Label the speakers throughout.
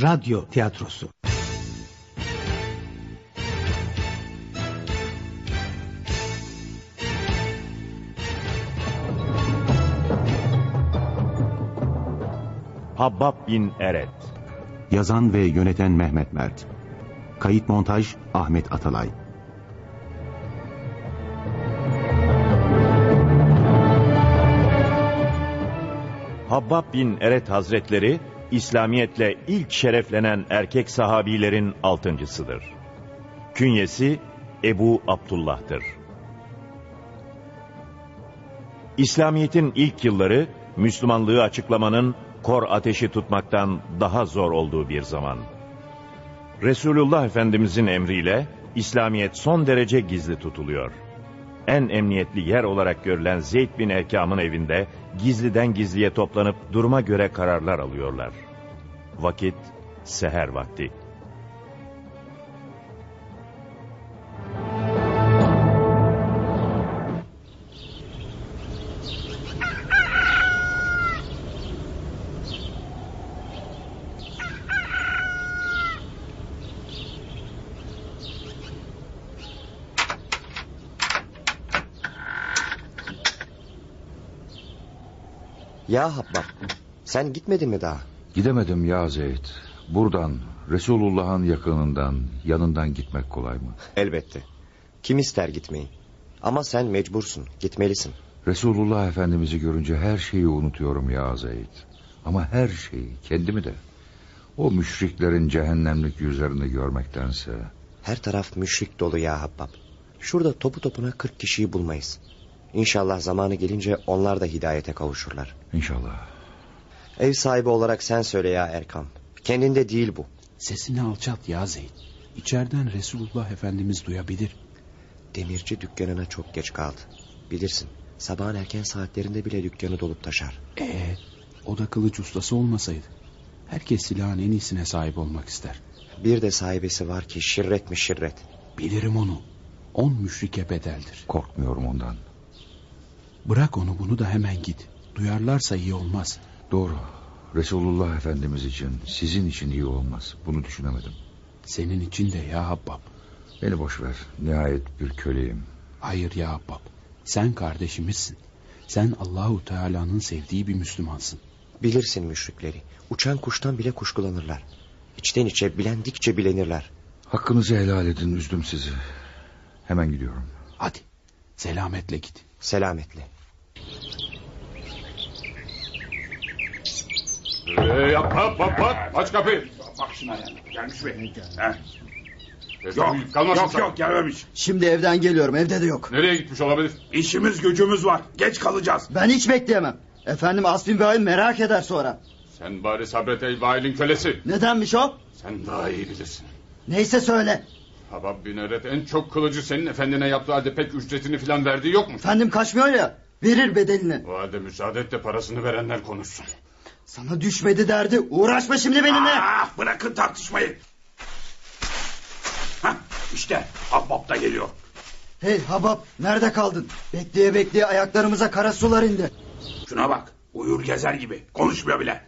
Speaker 1: radyo tiyatrosu.
Speaker 2: Habbab bin Eret.
Speaker 3: Yazan ve yöneten Mehmet Mert. Kayıt montaj Ahmet Atalay.
Speaker 2: Habbab bin Eret Hazretleri İslamiyetle ilk şereflenen erkek sahabilerin altıncısıdır. Künyesi Ebu Abdullah'tır. İslamiyet'in ilk yılları Müslümanlığı açıklamanın kor ateşi tutmaktan daha zor olduğu bir zaman. Resulullah Efendimizin emriyle İslamiyet son derece gizli tutuluyor. En emniyetli yer olarak görülen Zeyd bin Erkam'ın evinde gizliden gizliye toplanıp duruma göre kararlar alıyorlar. Vakit seher vakti.
Speaker 4: Ya Habbab sen gitmedin mi daha?
Speaker 5: Gidemedim ya Zeyd. Buradan Resulullah'ın yakınından yanından gitmek kolay mı?
Speaker 4: Elbette. Kim ister gitmeyi? Ama sen mecbursun gitmelisin.
Speaker 5: Resulullah Efendimiz'i görünce her şeyi unutuyorum ya Zeyd. Ama her şeyi kendimi de. O müşriklerin cehennemlik yüzlerini görmektense.
Speaker 4: Her taraf müşrik dolu ya Habbab. Şurada topu topuna kırk kişiyi bulmayız. İnşallah zamanı gelince onlar da hidayete kavuşurlar.
Speaker 5: İnşallah.
Speaker 4: Ev sahibi olarak sen söyle ya Erkam. Kendinde değil bu.
Speaker 6: Sesini alçalt ya Zeyd. İçeriden Resulullah Efendimiz duyabilir.
Speaker 4: Demirci dükkanına çok geç kaldı. Bilirsin sabahın erken saatlerinde bile dükkanı dolup taşar.
Speaker 6: Ee, o da kılıç ustası olmasaydı. Herkes silahın en iyisine sahip olmak ister.
Speaker 4: Bir de sahibesi var ki şirret mi şirret.
Speaker 6: Bilirim onu. On müşrike bedeldir.
Speaker 5: Korkmuyorum ondan.
Speaker 6: Bırak onu bunu da hemen git. Duyarlarsa iyi olmaz.
Speaker 5: Doğru. Resulullah Efendimiz için, sizin için iyi olmaz. Bunu düşünemedim.
Speaker 6: Senin için de ya Habbab.
Speaker 5: Beni boş ver. Nihayet bir köleyim.
Speaker 6: Hayır ya Habbab. Sen kardeşimizsin. Sen Allahu Teala'nın sevdiği bir Müslümansın.
Speaker 4: Bilirsin müşrikleri. Uçan kuştan bile kuşkulanırlar. İçten içe bilendikçe bilenirler.
Speaker 5: Hakkınızı helal edin üzdüm sizi. Hemen gidiyorum.
Speaker 6: Hadi selametle git.
Speaker 4: Selametle.
Speaker 7: Ee, yap, hop, hop, hop. Aç kapıyı. Bak şuna ya. Gelmiş mi? He. Yok, yok, yok gelmemiş.
Speaker 8: Şimdi evden geliyorum evde de yok.
Speaker 7: Nereye gitmiş olabilir? İşimiz gücümüz var. Geç kalacağız.
Speaker 8: Ben hiç bekleyemem. Efendim Asbin Bey merak eder sonra.
Speaker 7: Sen bari sabret ey vailin kölesi.
Speaker 8: Nedenmiş o?
Speaker 7: Sen daha iyi bilirsin.
Speaker 8: Neyse söyle.
Speaker 7: Habab bin Eret en çok kılıcı senin efendine yaptığı halde pek ücretini filan verdiği yok mu?
Speaker 8: Efendim kaçmıyor ya. Verir bedelini.
Speaker 7: O halde müsaade et de parasını verenler konuşsun.
Speaker 8: Sana düşmedi derdi. Uğraşma şimdi benimle.
Speaker 7: Ah, bırakın tartışmayı. Hah, işte Habab da geliyor.
Speaker 8: Hey Habab nerede kaldın? Bekleye bekleye ayaklarımıza kara sular indi.
Speaker 7: Şuna bak. Uyur gezer gibi. Konuşmuyor bile.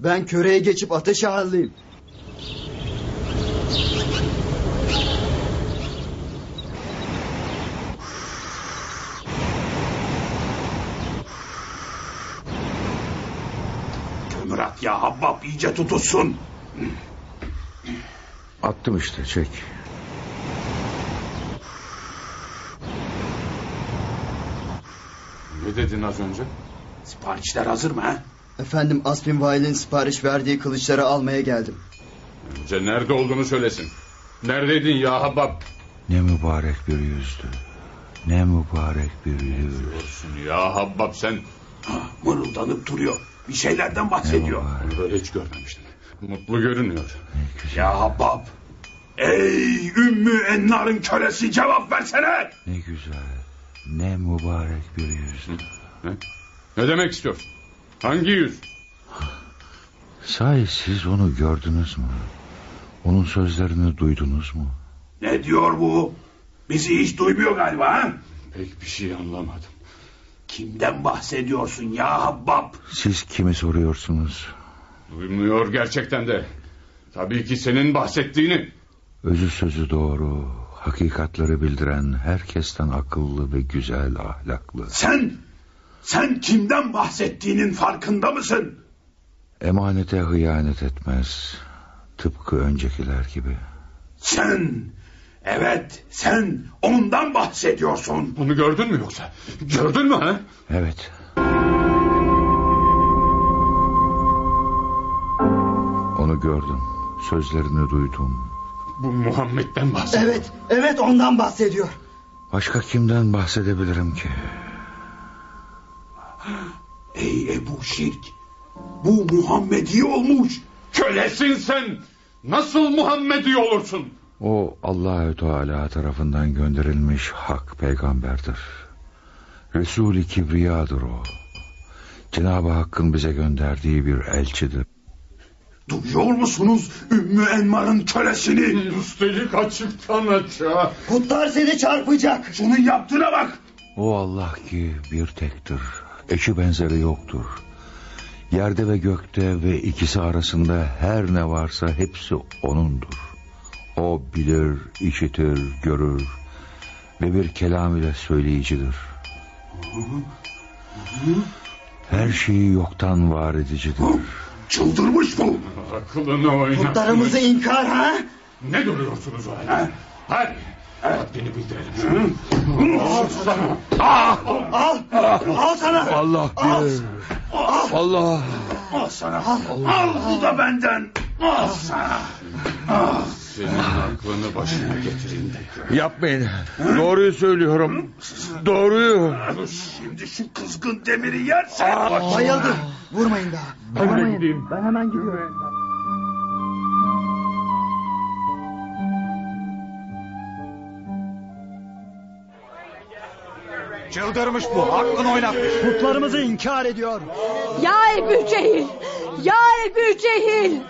Speaker 8: Ben köreye geçip ateşe halleyim.
Speaker 7: Ya Habbab iyice tutulsun.
Speaker 5: Attım işte çek.
Speaker 7: Ne dedin az önce? Siparişler hazır mı ha?
Speaker 8: Efendim Asbin Vail'in sipariş verdiği kılıçları almaya geldim.
Speaker 7: Önce nerede olduğunu söylesin. Neredeydin ya Habbab?
Speaker 5: Ne mübarek bir yüzdü. Ne mübarek bir yüz.
Speaker 7: Diyorsun ya Habbab sen. Ha, mırıldanıp duruyor. Bir şeylerden bahsediyor. Böyle hiç görmemiştim. Mutlu görünüyor. Ya Habbab. Ey Ümmü Ennar'ın kölesi cevap versene.
Speaker 5: Ne güzel. Ne mübarek bir yüz.
Speaker 7: Ne? Ne demek istiyorsun? Hangi yüz?
Speaker 5: Sahi siz onu gördünüz mü? Onun sözlerini duydunuz mu?
Speaker 7: Ne diyor bu? Bizi hiç duymuyor galiba ha? Pek bir şey anlamadım. Kimden bahsediyorsun ya Habbab?
Speaker 5: Siz kimi soruyorsunuz?
Speaker 7: Duymuyor gerçekten de. Tabii ki senin bahsettiğini.
Speaker 5: Özü sözü doğru. Hakikatleri bildiren herkesten akıllı ve güzel ahlaklı.
Speaker 7: Sen, sen kimden bahsettiğinin farkında mısın?
Speaker 5: Emanete hıyanet etmez. Tıpkı öncekiler gibi.
Speaker 7: Sen, evet sen ondan bahsediyorsun. Bunu gördün mü yoksa? Gördün mü ha?
Speaker 5: Evet. Onu gördüm. Sözlerini duydum.
Speaker 7: Bu Muhammed'den bahsediyor.
Speaker 8: Evet, evet ondan bahsediyor.
Speaker 5: Başka kimden bahsedebilirim ki?
Speaker 7: Ey Ebu Şirk, bu Muhammedi olmuş. Kölesin sen. Nasıl Muhammedi olursun?
Speaker 5: O Allahü Teala tarafından gönderilmiş hak peygamberdir. Resul-i Kibriya'dır o. Cenab-ı Hakk'ın bize gönderdiği bir elçidir.
Speaker 7: Duyuyor musunuz Ümmü Enmar'ın kölesini? Üstelik açıktan açığa.
Speaker 8: Kutlar seni çarpacak.
Speaker 7: Şunun yaptığına bak.
Speaker 5: O Allah ki bir tektir. Eşi benzeri yoktur. Yerde ve gökte ve ikisi arasında her ne varsa hepsi O'nundur. O bilir, işitir, görür ve bir kelam ile söyleyicidir. Her şeyi yoktan var edicidir.
Speaker 7: Çıldırmış bu. Aklını oynatmış.
Speaker 8: Kutlarımızı inkar ha?
Speaker 7: Ne duruyorsunuz öyle? Hadi. Haddini bildirelim. Al sana. Ah!
Speaker 8: Al, al sana.
Speaker 5: Allah bilir. Allah.
Speaker 7: Al sana. Al bu da benden. Al sana. Ah! Senin aklını başına getireyim de.
Speaker 5: Yapmayın. Doğruyu söylüyorum. Doğruyu.
Speaker 7: Şimdi şu kızgın demiri yersen.
Speaker 8: Bayıldı. Vurmayın daha. Vurmayın. Ben hemen gidiyorum.
Speaker 1: Çıldırmış bu. Hakkını oynatmış.
Speaker 8: Kutlarımızı inkar ediyor.
Speaker 9: Ya Ebu Cehil! Ya Ebu Cehil!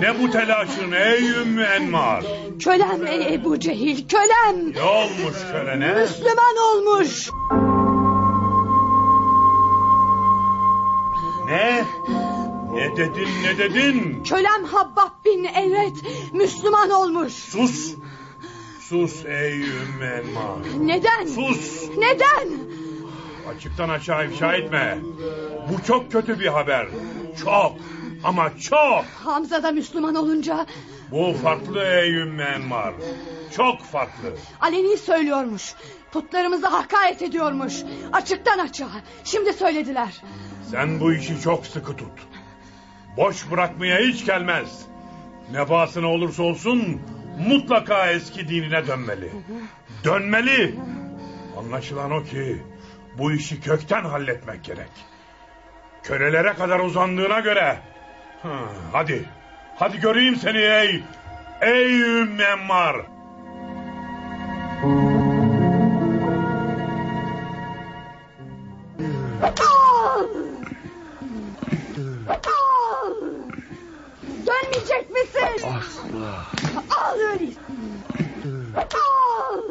Speaker 10: Ne bu telaşın ey Ümmü Enmar?
Speaker 9: Kölem ey Ebu Cehil, kölem!
Speaker 10: Ne olmuş kölene?
Speaker 9: Müslüman olmuş!
Speaker 10: Ne? Ne dedin ne dedin?
Speaker 9: Kölem Habbab bin Evet, Müslüman olmuş!
Speaker 10: Sus! Sus ey Ümmü Enmar.
Speaker 9: Neden?
Speaker 10: Sus!
Speaker 9: Neden?
Speaker 10: Açıktan açığa ifşa etme. Bu çok kötü bir haber. Çok ama çok.
Speaker 9: Hamza da Müslüman olunca
Speaker 10: Bu farklı ey Ümmü Enmar. Çok farklı.
Speaker 9: aleni söylüyormuş. Putlarımıza hakaret ediyormuş. Açıktan açığa. Şimdi söylediler.
Speaker 10: Sen bu işi çok sıkı tut. Boş bırakmaya hiç gelmez. Ne pahasına olursa olsun mutlaka eski dinine dönmeli. Dönmeli. Anlaşılan o ki bu işi kökten halletmek gerek. Kölelere kadar uzandığına göre. Hı, hadi. Hadi göreyim seni ey. Ey Ümmemmar.
Speaker 9: Dönmeyecek misin?
Speaker 5: Asla.
Speaker 9: Al öyleyse. Al!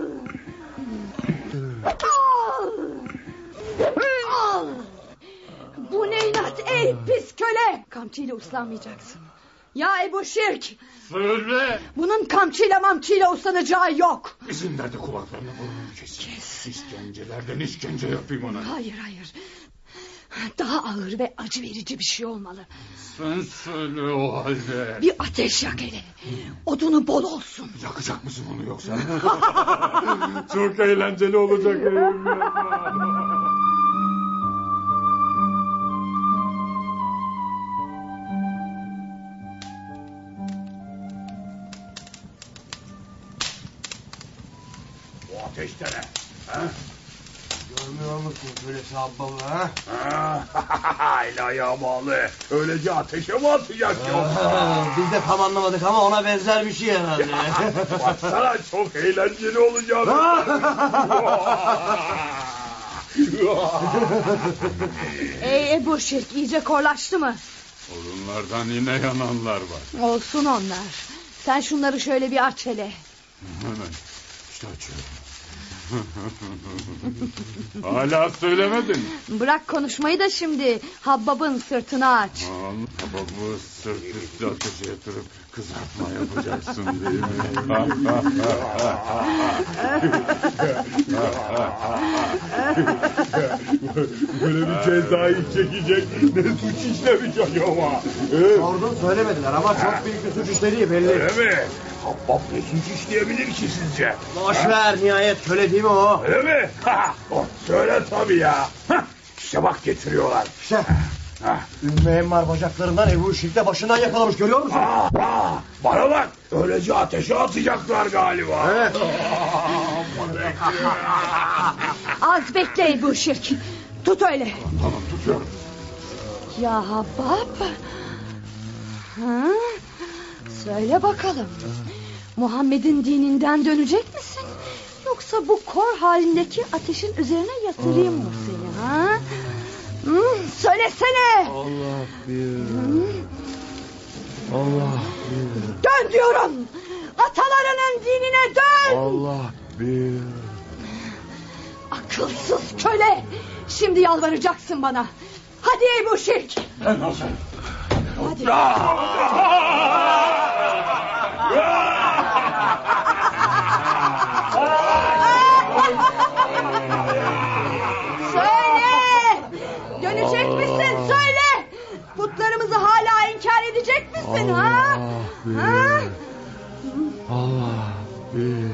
Speaker 9: Al! Bu ne inat ey pis köle! Kamçıyla uslanmayacaksın. Ya Ebu Şirk!
Speaker 7: Söyle.
Speaker 9: Bunun kamçıyla mamçıyla uslanacağı yok.
Speaker 7: İzin ver de kulaklarını burnunu keseyim. Kes. İşkencelerden işkence yapayım ona.
Speaker 9: Hayır hayır. Daha ağır ve acı verici bir şey olmalı.
Speaker 7: Sen söyle o halde.
Speaker 9: Bir ateş yak hele. Odunu bol olsun.
Speaker 7: Yakacak mısın onu yoksa? Çok eğlenceli olacak Ha?
Speaker 1: Görmüyor musun kölesi Abbab'ı ha?
Speaker 7: Ha, ayağı bağlı. Öylece ateşe mi atacak yoksa?
Speaker 1: Biz de tam anlamadık ama ona benzer bir şey herhalde.
Speaker 7: Baksana çok eğlenceli olacak.
Speaker 9: Ey Ebu Şirk iyice korlaştı mı?
Speaker 7: Sorunlardan yine yananlar var.
Speaker 9: Olsun onlar. Sen şunları şöyle bir aç hele.
Speaker 7: Hemen işte açıyorum. Hala söylemedin.
Speaker 9: Bırak konuşmayı da şimdi Habbab'ın sırtını aç.
Speaker 7: Babamı sırt üstü ateşe yatırıp kızartma yapacaksın değil mi? Böyle bir cezayı çekecek ne suç işlemiş acaba?
Speaker 1: Sordum söylemediler ama çok büyük bir suç işlediği belli.
Speaker 7: Öyle mi? Habbab ne suç işleyebilir ki sizce?
Speaker 1: Boş ver nihayet köle değil mi o?
Speaker 7: Öyle mi? Oh, Söyle tabii ya. İşte bak getiriyorlar.
Speaker 1: İşte. Ümmü Emmar bacaklarından Ebu Şirk'te başından yakalamış görüyor musun?
Speaker 7: Aa, aa, bana bak öylece ateşe atacaklar galiba.
Speaker 1: Evet.
Speaker 9: Az bekle bu şirk. Tut öyle.
Speaker 7: Tamam tutuyorum.
Speaker 9: Ya Habbab. Ha? Söyle bakalım. Muhammed'in dininden dönecek misin? Yoksa bu kor halindeki ateşin üzerine yatırayım mı seni ha? Hmm, söylesene.
Speaker 1: Allah bir. Allah bir.
Speaker 9: Dön diyorum. Atalarının dinine dön.
Speaker 1: Allah bir.
Speaker 9: Akılsız köle. Şimdi yalvaracaksın bana. Hadi bu şirk.
Speaker 7: Nasıl?
Speaker 9: Hadi. Edecek misin ha? Ha?
Speaker 1: Allah bir.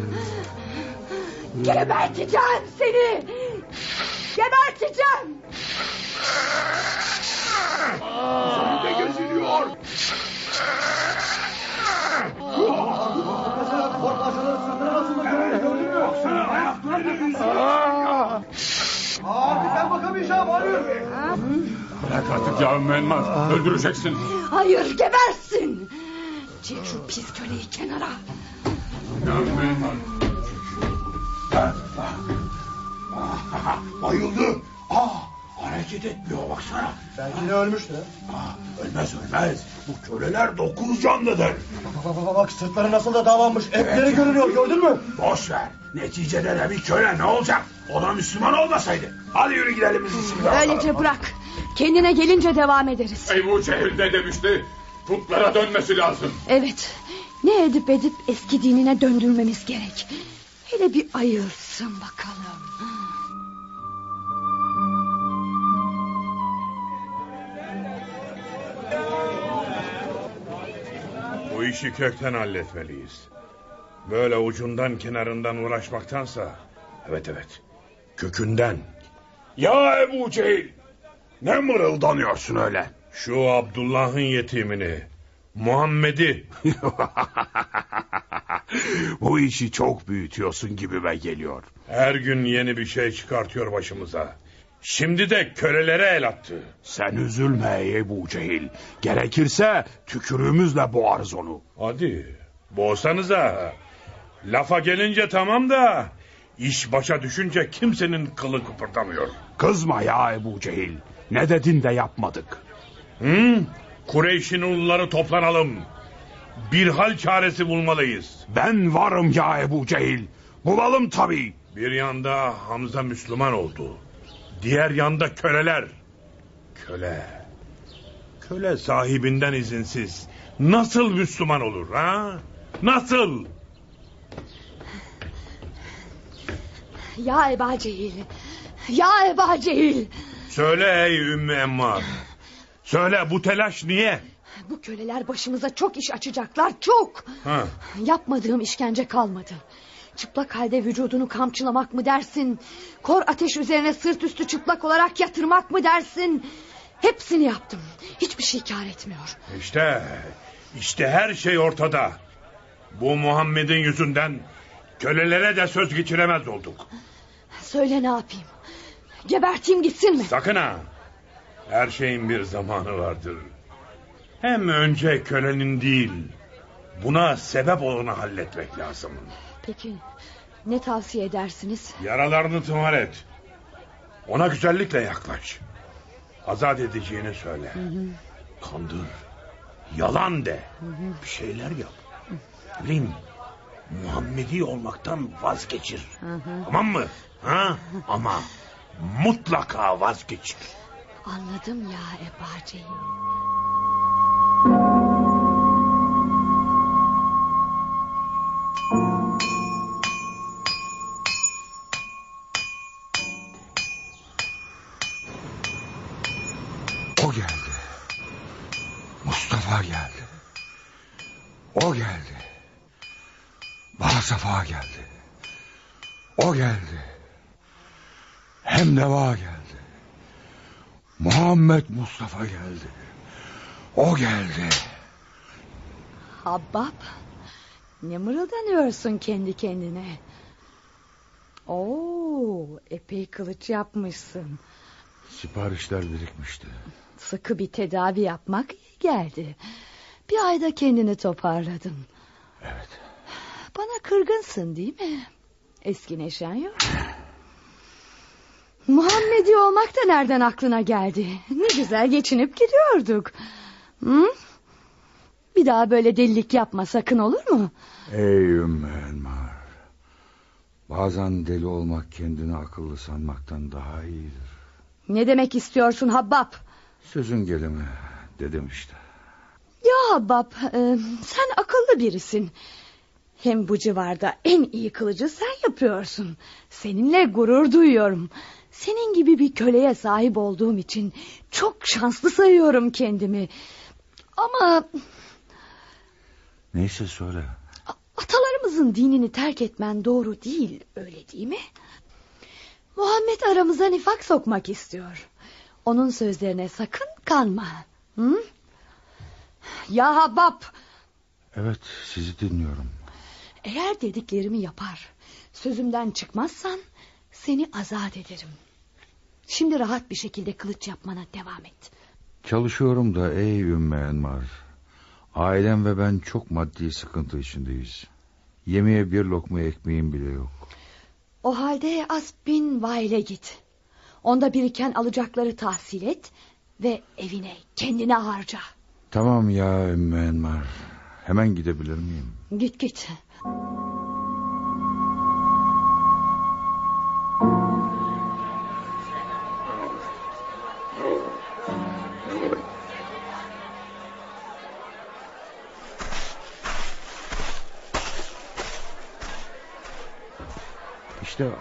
Speaker 9: Geberteceğim seni. Geberteceğim.
Speaker 7: Üzerinde geziliyor.
Speaker 1: Abi ben bakamayacağım arıyorum.
Speaker 7: Bırak artık ya Menmaz. Öldüreceksin.
Speaker 9: Hayır gebersin. Çek şu pis köleyi kenara.
Speaker 7: Ya Menmaz. Bayıldı. Aa, hareket etmiyor baksana.
Speaker 1: Belki de ölmüştü.
Speaker 7: Aa, ölmez ölmez. Bu köleler dokuz canlıdır.
Speaker 1: Bak bak bak, bak sırtları nasıl da dağlanmış. Etleri görünüyor gördün mü?
Speaker 7: Boş ver. Neticede de bir köle ne olacak? O da Müslüman olmasaydı. Hadi yürü gidelim biz şimdi.
Speaker 9: Öylece bırak. Kendine gelince devam ederiz.
Speaker 7: Ebu Cehil ne demişti? Putlara dönmesi lazım.
Speaker 9: Evet. Ne edip edip eski dinine döndürmemiz gerek. Hele bir ayılsın bakalım.
Speaker 10: Bu işi kökten halletmeliyiz. Böyle ucundan kenarından uğraşmaktansa... Evet evet. Kökünden.
Speaker 7: Ya Ebu Cehil. Ne mırıldanıyorsun öyle?
Speaker 10: Şu Abdullah'ın yetimini... Muhammed'i...
Speaker 7: Bu işi çok büyütüyorsun gibime geliyor.
Speaker 10: Her gün yeni bir şey çıkartıyor başımıza. Şimdi de kölelere el attı.
Speaker 7: Sen üzülme Ebu Cehil. Gerekirse tükürüğümüzle boğarız onu.
Speaker 10: Hadi boğsanıza. Lafa gelince tamam da... ...iş başa düşünce kimsenin kılı kıpırdamıyor.
Speaker 7: Kızma ya Ebu Cehil. Ne dedin de yapmadık.
Speaker 10: Hı? Kureyş'in uluları toplanalım. Bir hal çaresi bulmalıyız.
Speaker 7: Ben varım ya Ebu Cehil. Bulalım tabii.
Speaker 10: Bir yanda Hamza Müslüman oldu. Diğer yanda köleler. Köle. Köle sahibinden izinsiz. Nasıl Müslüman olur ha? Nasıl?
Speaker 9: Ya Eba Cehil. Ya Eba Cehil.
Speaker 10: Söyle ey Ümmü Emmar. Söyle bu telaş niye?
Speaker 9: Bu köleler başımıza çok iş açacaklar çok.
Speaker 10: Ha.
Speaker 9: Yapmadığım işkence kalmadı. Çıplak halde vücudunu kamçılamak mı dersin? Kor ateş üzerine sırt üstü çıplak olarak yatırmak mı dersin? Hepsini yaptım. Hiçbir şey kar etmiyor.
Speaker 10: İşte, işte her şey ortada. Bu Muhammed'in yüzünden kölelere de söz geçiremez olduk.
Speaker 9: Söyle ne yapayım? Geberteyim gitsin mi?
Speaker 10: Sakın ha. Her şeyin bir zamanı vardır. Hem önce kölenin değil, buna sebep olanı halletmek lazım.
Speaker 9: Peki ne tavsiye edersiniz?
Speaker 10: Yaralarını tımar et. Ona güzellikle yaklaş. Azat edeceğini söyle. Kandır. Yalan de. Bir şeyler yap. Bileyim. Muhammedi olmaktan vazgeçir.
Speaker 9: Hı hı.
Speaker 10: Tamam mı? Ha? Ama mutlaka vazgeçir.
Speaker 9: Anladım ya Eba Cehil.
Speaker 5: O geldi. Mustafa geldi. O geldi. Bana Safa geldi. O geldi. Hem Neva geldi. Muhammed Mustafa geldi. O geldi.
Speaker 9: Habbab. Ne mırıldanıyorsun kendi kendine? Oo, epey kılıç yapmışsın.
Speaker 5: Siparişler birikmişti.
Speaker 9: Sıkı bir tedavi yapmak iyi geldi. Bir ayda kendini toparladın.
Speaker 5: Evet.
Speaker 9: Bana kırgınsın değil mi? Eski neşen yok. Muhammedi olmak da nereden aklına geldi? Ne güzel geçinip gidiyorduk. Hı? Bir daha böyle delilik yapma sakın olur mu?
Speaker 5: Ey Ümmü. Bazen deli olmak kendini akıllı sanmaktan daha iyidir.
Speaker 9: Ne demek istiyorsun Habbab?
Speaker 5: Sözün gelimi dedim işte.
Speaker 9: Ya Habbab e, sen akıllı birisin. Hem bu civarda en iyi kılıcı sen yapıyorsun. Seninle gurur duyuyorum. Senin gibi bir köleye sahip olduğum için çok şanslı sayıyorum kendimi. Ama
Speaker 5: Neyse söyle.
Speaker 9: atalarımızın dinini terk etmen doğru değil öyle değil mi? Muhammed aramıza nifak sokmak istiyor. Onun sözlerine sakın kanma. Hı? Ya Habab
Speaker 5: Evet sizi dinliyorum.
Speaker 9: eğer dediklerimi yapar sözümden çıkmazsan seni azat ederim. Şimdi rahat bir şekilde kılıç yapmana devam et.
Speaker 5: Çalışıyorum da ey Ümmü Enmar. Ailem ve ben çok maddi sıkıntı içindeyiz. Yemeğe bir lokma ekmeğim bile yok.
Speaker 9: O halde Asbin Vail'e git. Onda biriken alacakları tahsil et ve evine kendine harca.
Speaker 5: Tamam ya Ümmü Enmar. Hemen gidebilir miyim?
Speaker 9: Git git.
Speaker 5: İşte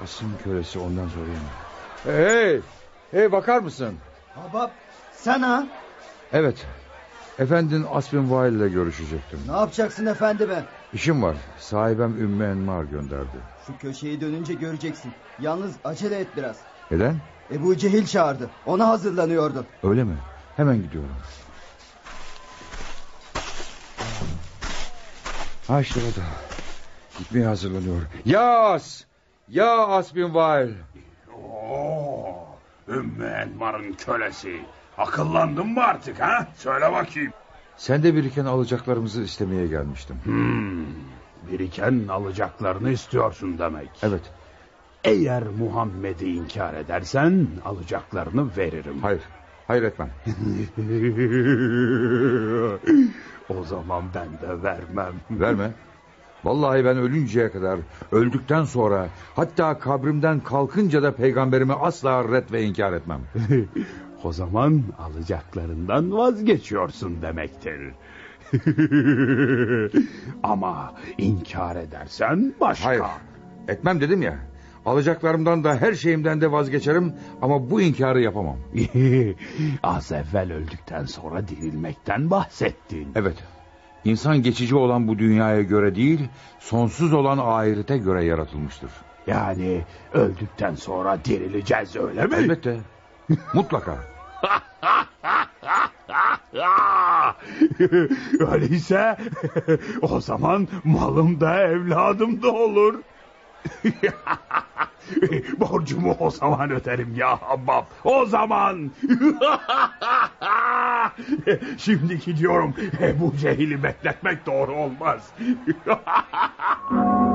Speaker 5: asın kölesi ondan sorayım. Hey! Hey bakar mısın?
Speaker 8: Habab sen ha?
Speaker 5: Evet. Efendin Asbin Vail ile görüşecektim.
Speaker 8: Ne yapacaksın efendime?
Speaker 5: İşim var. Sahibem Ümmü Enmar gönderdi.
Speaker 8: Şu köşeyi dönünce göreceksin. Yalnız acele et biraz.
Speaker 5: Neden?
Speaker 8: Ebu Cehil çağırdı. Ona hazırlanıyordu.
Speaker 5: Öyle mi? Hemen gidiyorum. Ha işte o da. Gitmeye hazırlanıyor. Yas! Ya Asbin Vail!
Speaker 10: Oo, Ümmü Enmar'ın kölesi. Akıllandın mı artık ha? Söyle bakayım.
Speaker 5: Sen de biriken alacaklarımızı istemeye gelmiştim.
Speaker 10: Hmm, biriken alacaklarını istiyorsun demek.
Speaker 5: Evet.
Speaker 10: Eğer Muhammed'i inkar edersen alacaklarını veririm.
Speaker 5: Hayır. Hayır etmem.
Speaker 10: o zaman ben de vermem.
Speaker 5: Verme. Vallahi ben ölünceye kadar, öldükten sonra, hatta kabrimden kalkınca da peygamberimi asla red ve inkar etmem.
Speaker 10: o zaman alacaklarından vazgeçiyorsun demektir. Ama inkar edersen başka.
Speaker 5: Hayır. Etmem dedim ya. Alacaklarımdan da her şeyimden de vazgeçerim ama bu inkarı yapamam.
Speaker 10: Az evvel öldükten sonra dirilmekten bahsettin.
Speaker 5: Evet. İnsan geçici olan bu dünyaya göre değil, sonsuz olan ahirete göre yaratılmıştır.
Speaker 10: Yani öldükten sonra dirileceğiz öyle mi?
Speaker 5: Elbette. Mutlaka.
Speaker 10: Öyleyse o zaman malım da evladım da olur. Borcumu o zaman öderim ya Habbab. O zaman. Şimdi gidiyorum. Bu cehili bekletmek doğru olmaz.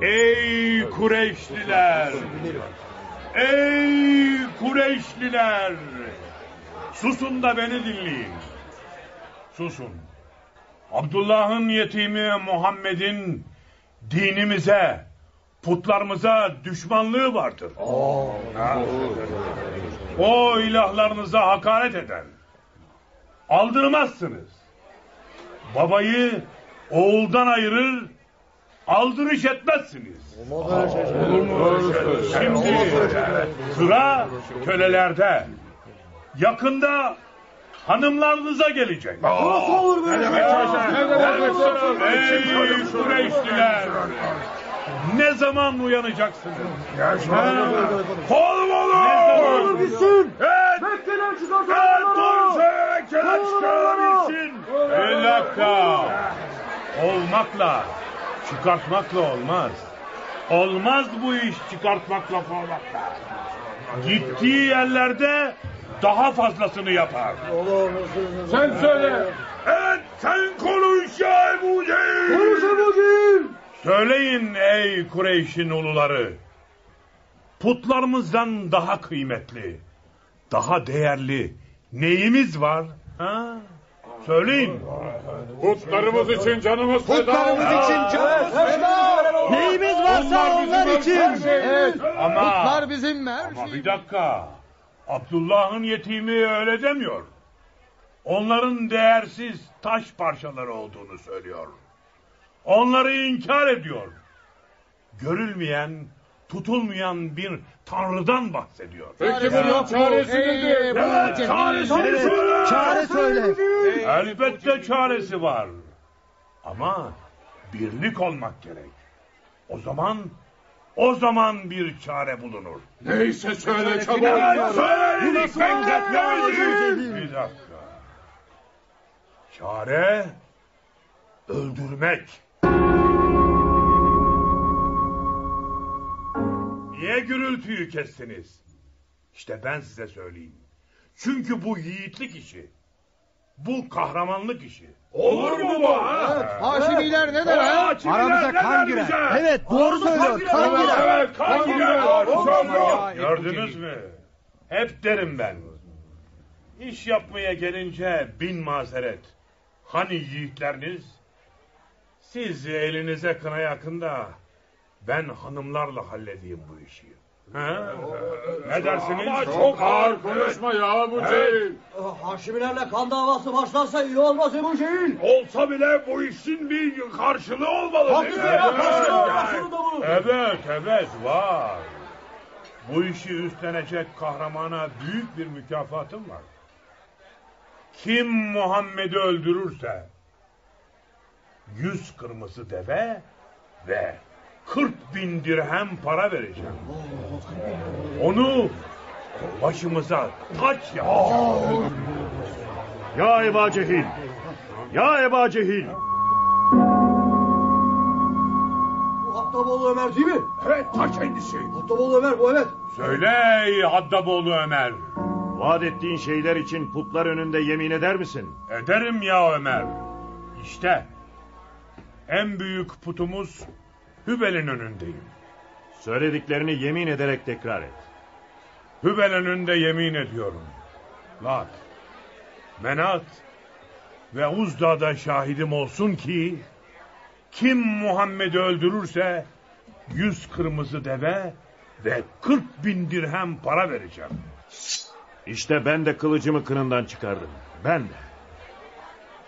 Speaker 10: Ey Kureyşliler! Ey Kureyşliler! Susun da beni dinleyin. Susun. Abdullah'ın yetimi Muhammed'in dinimize, putlarımıza düşmanlığı vardır. Ha. O ilahlarınıza hakaret eder. Aldırmazsınız. Babayı oğuldan ayırır, aldırış etmezsiniz. Şimdi sıra kölelerde. Yakında hanımlarınıza gelecek.
Speaker 1: Nasıl olur böyle?
Speaker 10: Ey Kureyşliler! Ne zaman uyanacaksınız? Ha? Oğlum oğlum! Ne zaman?
Speaker 1: Olur bitsin.
Speaker 10: Evet,
Speaker 1: çıkartalım.
Speaker 10: doğru söyle, kelam çıkarılabilsin. Bir dakika. Olmakla, çıkartmakla olmaz. Olmaz bu iş çıkartmakla kovmakla. Gittiği yerlerde daha fazlasını yapar.
Speaker 1: Sen söyle.
Speaker 10: Evet, sen konuş ya Ebu Cehil.
Speaker 1: Konuş Ebu Cehil.
Speaker 10: Söyleyin ey Kureyş'in uluları. Putlarımızdan daha kıymetli, daha değerli neyimiz var? Ha? Söyleyin.
Speaker 7: Putlarımız için canımız
Speaker 8: Putlarımız için canımız feda.
Speaker 1: Neyimiz varsa onlar için.
Speaker 8: Evet.
Speaker 10: Ama,
Speaker 8: Putlar bizim her
Speaker 10: ama bir dakika. Abdullah'ın yetimi öyle demiyor. Onların değersiz taş parçaları olduğunu söylüyor. Onları inkar ediyor. Görülmeyen, tutulmayan bir tanrıdan bahsediyor.
Speaker 7: Peki bunun çaresi nedir?
Speaker 10: Evet, çaresini söyle.
Speaker 8: Çare söyle.
Speaker 10: Elbette çaresi var. Ama birlik olmak gerek. O zaman o zaman bir çare bulunur.
Speaker 7: Neyse söyle çabuk.
Speaker 10: Evet söyledik bekletmeyin. Bir dakika. Çare öldürmek. Niye gürültüyü kestiniz? İşte ben size söyleyeyim. Çünkü bu yiğitlik işi. Bu kahramanlık işi. Olur mu bu ha?
Speaker 8: Haşimiler ne der ha? Aramıza kan girer. Evet doğru söylüyor. Kan girer.
Speaker 10: Evet, kan girer. Gördünüz mü? Hep derim ben. İş yapmaya gelince bin mazeret. Hani yiğitleriniz? Siz elinize kına yakında ben hanımlarla halledeyim bu işi. Ha? Ne dersiniz?
Speaker 7: Ama çok ağır konuşma ya bu Cehil.
Speaker 1: Haşimilerle kan davası başlarsa iyi olmaz Ebu Cehil.
Speaker 10: Olsa bile bu işin bir karşılığı olmalı.
Speaker 1: Haklısın
Speaker 10: değil mi?
Speaker 1: ya, karşılığı
Speaker 10: Evet.
Speaker 1: karşılığı da bunun.
Speaker 10: Evet, evet var. Bu işi üstlenecek kahramana büyük bir mükafatım var. Kim Muhammed'i öldürürse yüz kırmızı deve ve 40 bin dirhem para vereceğim. Onu başımıza taç yapacağım.
Speaker 2: Ya Eba Cehil! Ya Eba Cehil!
Speaker 1: Bu Hattaboğlu Ömer değil mi?
Speaker 10: Evet ta kendisi.
Speaker 1: Hattaboğlu Ömer bu evet.
Speaker 10: Söyle ey Haddaboğlu Ömer.
Speaker 2: Vaat ettiğin şeyler için putlar önünde yemin eder misin?
Speaker 10: Ederim ya Ömer. İşte en büyük putumuz Hübel'in önündeyim.
Speaker 2: Söylediklerini yemin ederek tekrar et.
Speaker 10: Hübel önünde yemin ediyorum. Lat, Menat ve Uzda'da şahidim olsun ki kim Muhammed'i öldürürse yüz kırmızı deve ve 40 bin dirhem para vereceğim.
Speaker 2: İşte ben de kılıcımı kınından çıkardım. Ben de.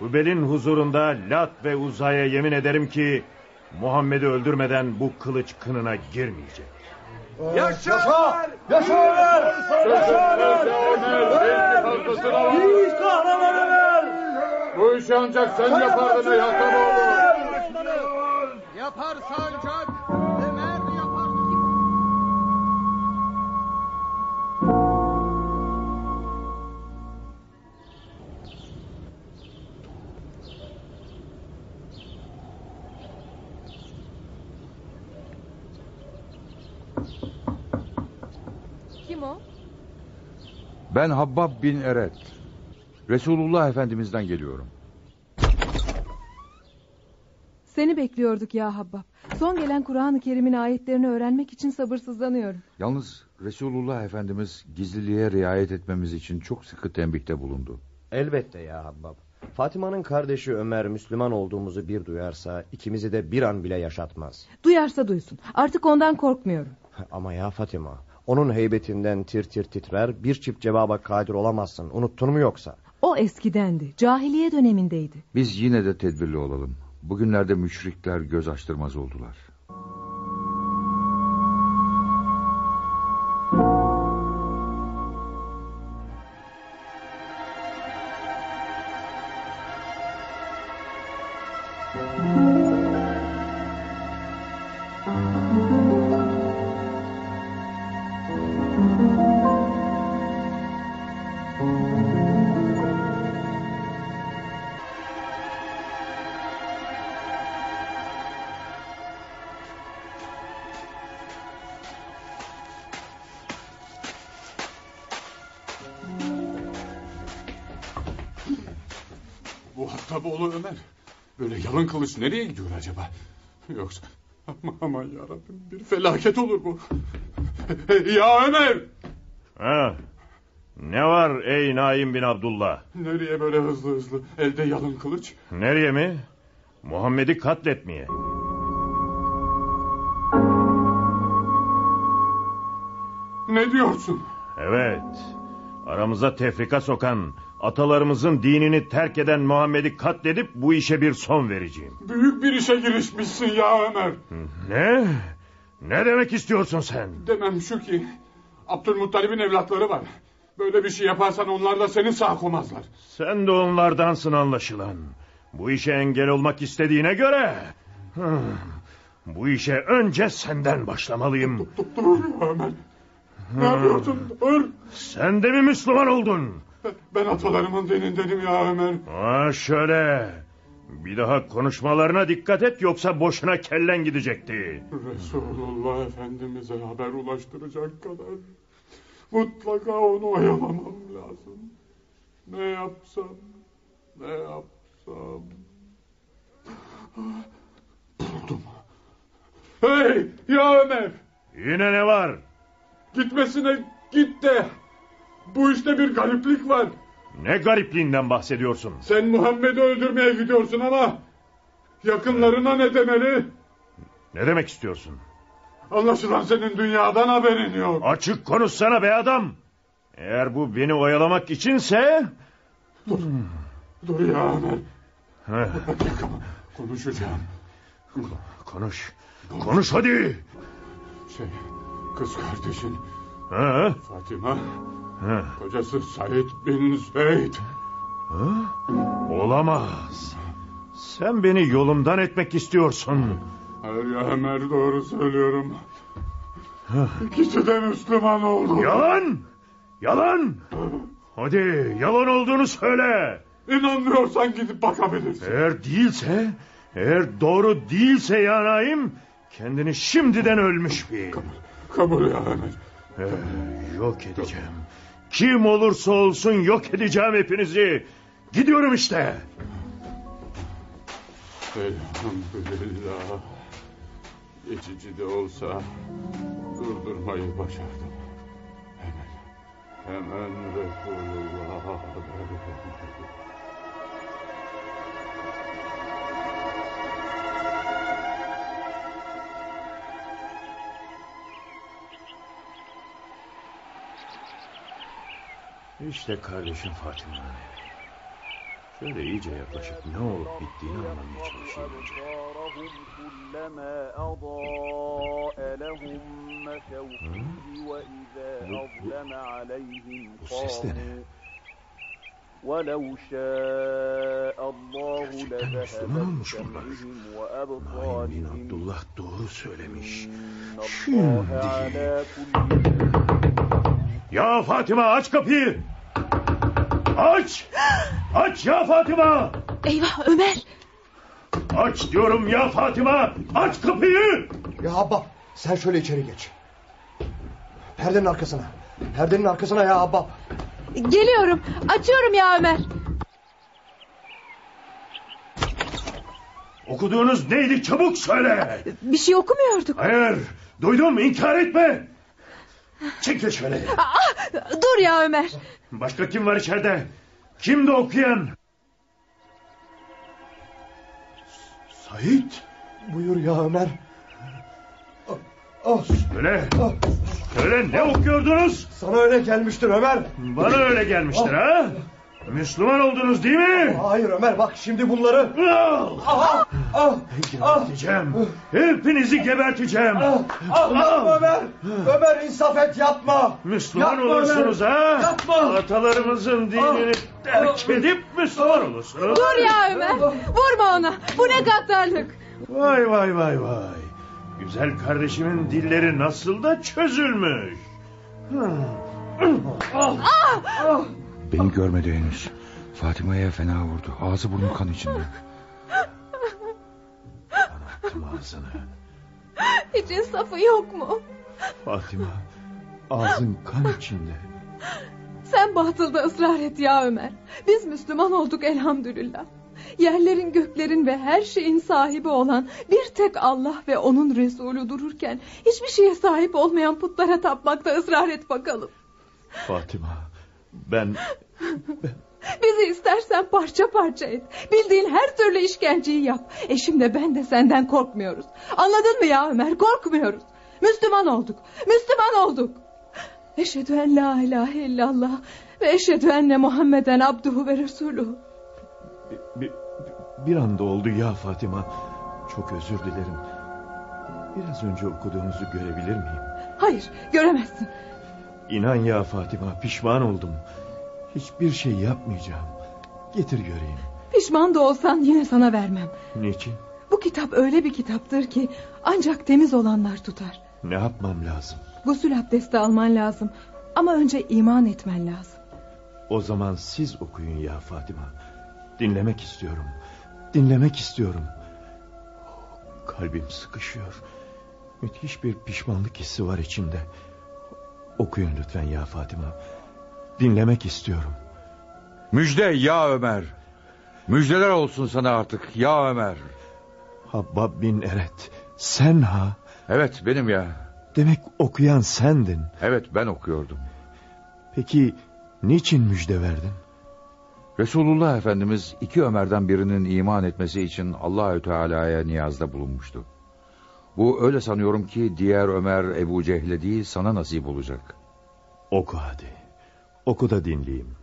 Speaker 2: Hübel'in huzurunda Lat ve Uzay'a yemin ederim ki... ...Muhammed'i öldürmeden bu kılıç kınına girmeyecek.
Speaker 1: Yaşa! Yaşa! Yaşa Ömer! Yiğit kahraman Ömer!
Speaker 7: Bu işi ancak sen yapardın ey Hatamoğlu.
Speaker 8: Yapar sancak.
Speaker 11: Kim o?
Speaker 5: Ben Habbab bin Eret. Resulullah Efendimiz'den geliyorum.
Speaker 11: Seni bekliyorduk ya Habbab. Son gelen Kur'an-ı Kerim'in ayetlerini öğrenmek için sabırsızlanıyorum.
Speaker 5: Yalnız Resulullah Efendimiz gizliliğe riayet etmemiz için çok sıkı tembihte bulundu.
Speaker 4: Elbette ya Habbab. Fatıma'nın kardeşi Ömer Müslüman olduğumuzu bir duyarsa ikimizi de bir an bile yaşatmaz.
Speaker 11: Duyarsa duysun. Artık ondan korkmuyorum.
Speaker 4: Ama ya Fatima, onun heybetinden tir tir titrer, bir çift cevaba kadir olamazsın. Unuttun mu yoksa?
Speaker 11: O eskidendi. Cahiliye dönemindeydi.
Speaker 5: Biz yine de tedbirli olalım. Bugünlerde müşrikler göz açtırmaz oldular.
Speaker 7: Bu Hattaboğlu Ömer. Böyle yalın kılıç nereye gidiyor acaba? Yoksa ama aman yarabbim bir felaket olur bu. ya Ömer!
Speaker 2: Ha, ne var ey Naim bin Abdullah?
Speaker 7: Nereye böyle hızlı hızlı elde yalın kılıç?
Speaker 2: Nereye mi? Muhammed'i katletmeye.
Speaker 7: Ne diyorsun?
Speaker 2: Evet. Aramıza tefrika sokan, atalarımızın dinini terk eden Muhammed'i katledip bu işe bir son vereceğim.
Speaker 7: Büyük bir işe girişmişsin ya Ömer.
Speaker 2: Ne? Ne demek istiyorsun sen?
Speaker 7: Demem şu ki Abdülmuttalib'in evlatları var. Böyle bir şey yaparsan onlar da seni sağ komazlar.
Speaker 2: Sen de onlardansın anlaşılan. Bu işe engel olmak istediğine göre... Hmm, Bu işe önce senden başlamalıyım.
Speaker 7: Dur, dur ya Ömer. Ne yapıyorsun? Dur.
Speaker 2: Sen de mi Müslüman oldun?
Speaker 7: Ben atalarımın dinindenim ya Ömer.
Speaker 2: Ha şöyle. Bir daha konuşmalarına dikkat et yoksa boşuna kellen gidecekti.
Speaker 7: Resulullah Efendimiz'e haber ulaştıracak kadar mutlaka onu oyalamam lazım. Ne yapsam, ne yapsam. Buldum. Hey ya Ömer!
Speaker 2: Yine ne var?
Speaker 7: Gitmesine git de. Bu işte bir gariplik var.
Speaker 2: Ne garipliğinden bahsediyorsun?
Speaker 7: Sen Muhammed'i öldürmeye gidiyorsun ama yakınlarına ne demeli?
Speaker 2: Ne demek istiyorsun?
Speaker 7: Anlaşılan senin dünyadan haberin yok.
Speaker 2: Açık konuşsana be adam. Eğer bu beni oyalamak içinse...
Speaker 7: Dur, dur ya Ömer.
Speaker 2: Heh,
Speaker 7: dakika konuşacağım.
Speaker 2: konuş. Konuş hadi.
Speaker 7: Şey, kız kardeşin
Speaker 2: Ha?
Speaker 7: Fatima,
Speaker 2: Ha?
Speaker 7: kocası Said bin Zeyd.
Speaker 2: Ha? Olamaz. Sen beni yolumdan etmek istiyorsun.
Speaker 7: Hayır ya Ömer doğru söylüyorum. İkisi de Müslüman oldu.
Speaker 2: Yalan! Yalan! Hadi yalan olduğunu söyle.
Speaker 7: İnanmıyorsan gidip bakabilirsin.
Speaker 2: Eğer değilse, eğer doğru değilse ya Naim, kendini şimdiden ölmüş bil.
Speaker 7: Kabul ya Ömer.
Speaker 2: Ee, yok edeceğim. Kim olursa olsun yok edeceğim hepinizi. Gidiyorum işte.
Speaker 7: Elhamdülillah. Geçici de olsa durdurmayı başardım. Hemen, hemen Resulullah.
Speaker 2: İşte kardeşim Fatıma. Şöyle iyice yaklaşıp ne olup bittiğini anlamaya çalışayım önce.
Speaker 12: كلما أضاء لهم مشوا فيه وإذا أظلم عليهم
Speaker 2: Bu ses de ne?
Speaker 12: قاموا ولو شاء الله
Speaker 2: Gerçekten
Speaker 12: لذهب
Speaker 2: Müslüman olmuş bunlar.
Speaker 12: بسمعهم
Speaker 2: Naim bin
Speaker 12: وأبصارهم
Speaker 2: Abdullah doğru söylemiş.
Speaker 12: إن الله
Speaker 2: Şimdi. Ya Fatıma aç kapıyı. Aç. Aç ya Fatıma.
Speaker 11: Eyvah Ömer.
Speaker 2: Aç diyorum ya Fatıma. Aç kapıyı.
Speaker 1: Ya Abba sen şöyle içeri geç. Perdenin arkasına. Perdenin arkasına ya Abba.
Speaker 11: Geliyorum. Açıyorum ya Ömer.
Speaker 2: Okuduğunuz neydi çabuk söyle.
Speaker 11: Bir şey okumuyorduk.
Speaker 2: Hayır. Duydum inkar etme. Çekil şöyle.
Speaker 11: Aa, dur ya Ömer.
Speaker 2: Başka kim var içeride? Kimdi okuyan?
Speaker 1: Sait. Buyur ya Ömer. Oh,
Speaker 2: Söyle. Söyle ne okuyordunuz?
Speaker 1: Sana öyle gelmiştir Ömer.
Speaker 2: Bana öyle gelmiştir ha? Müslüman oldunuz değil mi?
Speaker 1: Hayır Ömer bak şimdi bunları.
Speaker 2: Al.
Speaker 1: Ah, ah,
Speaker 2: Geberteceğim. Hepinizi geberteceğim.
Speaker 1: ah, yapma Ömer. Ömer insaf et yapma.
Speaker 2: Müslüman
Speaker 1: Yapma
Speaker 2: olursunuz
Speaker 1: Ömer.
Speaker 2: ha?
Speaker 1: Yapma.
Speaker 2: Atalarımızın dinini terk edip Müslüman olursunuz.
Speaker 11: Dur ya Ömer. Vurma ona. Bu ne gaddarlık.
Speaker 2: Vay vay vay vay. Güzel kardeşimin dilleri nasıl da çözülmüş.
Speaker 11: Ah!
Speaker 5: Beni görmedi henüz. Fatıma'ya fena vurdu. Ağzı burnu kan içinde.
Speaker 2: Attım ağzını.
Speaker 11: Hiç insafı yok mu?
Speaker 2: Fatima ağzın kan içinde.
Speaker 11: Sen batılda ısrar et ya Ömer. Biz Müslüman olduk elhamdülillah. Yerlerin göklerin ve her şeyin sahibi olan bir tek Allah ve onun Resulü dururken hiçbir şeye sahip olmayan putlara tapmakta ısrar et bakalım.
Speaker 2: Fatima ben
Speaker 11: Bizi istersen parça parça et. Bildiğin her türlü işkenceyi yap. Eşim de ben de senden korkmuyoruz. Anladın mı ya Ömer? Korkmuyoruz. Müslüman olduk. Müslüman olduk. Eşhedü en la ilahe illallah ve eşhedü enne Muhammeden abduhu ve resuluhu.
Speaker 2: bir, bir anda oldu ya Fatima. Çok özür dilerim. Biraz önce okuduğunuzu görebilir miyim?
Speaker 11: Hayır göremezsin.
Speaker 2: İnan ya Fatima pişman oldum. Hiçbir şey yapmayacağım. Getir göreyim.
Speaker 11: Pişman da olsan yine sana vermem.
Speaker 2: Niçin?
Speaker 11: Bu kitap öyle bir kitaptır ki ancak temiz olanlar tutar.
Speaker 2: Ne yapmam lazım?
Speaker 11: Gusül abdesti alman lazım. Ama önce iman etmen lazım.
Speaker 2: O zaman siz okuyun ya Fatima. Dinlemek istiyorum. Dinlemek istiyorum. Kalbim sıkışıyor. Müthiş bir pişmanlık hissi var içimde. Okuyun lütfen ya Fatima. Dinlemek istiyorum.
Speaker 5: Müjde ya Ömer. Müjdeler olsun sana artık ya Ömer.
Speaker 2: Habbab bin Eret. Sen ha?
Speaker 5: Evet benim ya.
Speaker 2: Demek okuyan sendin.
Speaker 5: Evet ben okuyordum.
Speaker 2: Peki niçin müjde verdin?
Speaker 5: Resulullah Efendimiz iki Ömer'den birinin iman etmesi için Allahü Teala'ya niyazda bulunmuştu. Bu öyle sanıyorum ki diğer Ömer Ebu Cehle değil sana nasip olacak.
Speaker 2: Oku hadi. Oku da dinleyeyim.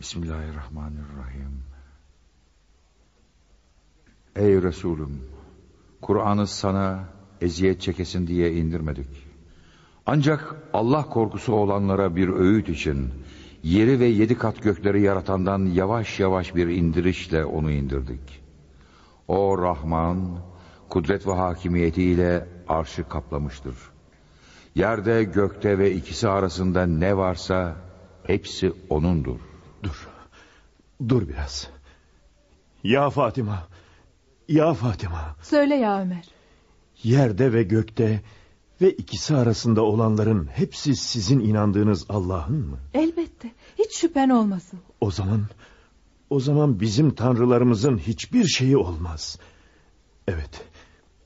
Speaker 5: Bismillahirrahmanirrahim. Ey Resulüm, Kur'an'ı sana eziyet çekesin diye indirmedik. Ancak Allah korkusu olanlara bir öğüt için yeri ve yedi kat gökleri yaratandan yavaş yavaş bir indirişle onu indirdik. O Rahman, kudret ve hakimiyetiyle arşı kaplamıştır. Yerde, gökte ve ikisi arasında ne varsa hepsi O'nundur.
Speaker 2: Dur. Dur biraz. Ya Fatima. Ya Fatima.
Speaker 11: Söyle ya Ömer.
Speaker 2: Yerde ve gökte ve ikisi arasında olanların hepsi sizin inandığınız Allah'ın mı?
Speaker 11: Elbette. Hiç şüphen olmasın.
Speaker 2: O zaman o zaman bizim tanrılarımızın hiçbir şeyi olmaz. Evet.